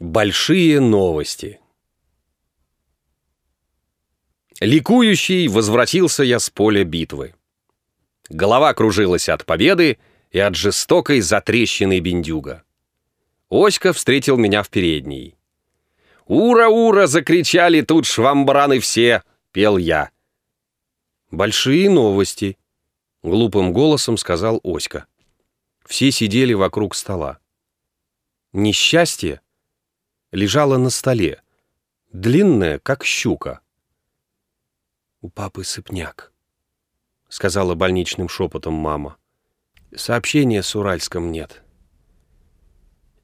Большие новости. Ликующий возвратился я с поля битвы. Голова кружилась от победы и от жестокой затрещины бендюга. Оська встретил меня в передней. «Ура-ура!» — закричали тут швамбраны все, — пел я. «Большие новости», — глупым голосом сказал Оська. Все сидели вокруг стола. Несчастье лежала на столе, длинная, как щука. «У папы сыпняк», — сказала больничным шепотом мама. «Сообщения с Уральском нет.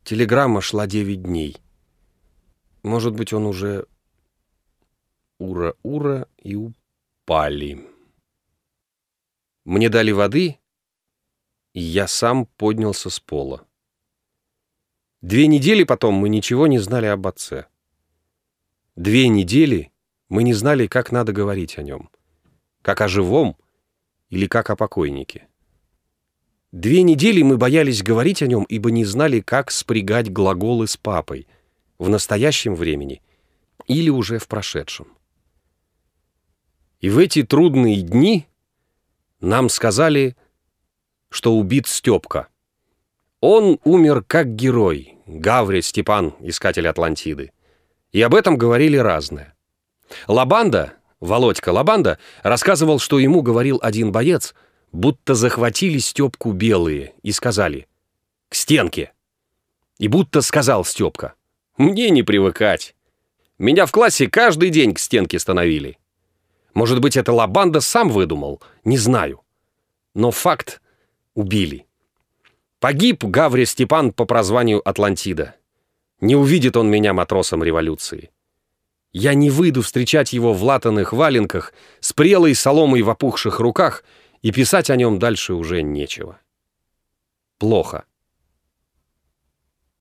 Телеграмма шла девять дней. Может быть, он уже ура-ура и упали». Мне дали воды, и я сам поднялся с пола. Две недели потом мы ничего не знали об отце. Две недели мы не знали, как надо говорить о нем. Как о живом или как о покойнике. Две недели мы боялись говорить о нем, ибо не знали, как спрягать глаголы с папой в настоящем времени или уже в прошедшем. И в эти трудные дни нам сказали, что убит Степка — он умер как герой, Гаври Степан, искатель Атлантиды. И об этом говорили разное. Лабанда, Володька Лабанда, рассказывал, что ему говорил один боец, будто захватили Степку белые и сказали «К стенке!» И будто сказал Степка «Мне не привыкать. Меня в классе каждый день к стенке становили». Может быть, это Лабанда сам выдумал, не знаю. Но факт — убили. Погиб Гаври Степан по прозванию Атлантида. Не увидит он меня матросом революции. Я не выйду встречать его в латаных валенках, с прелой соломой в опухших руках, и писать о нем дальше уже нечего. Плохо.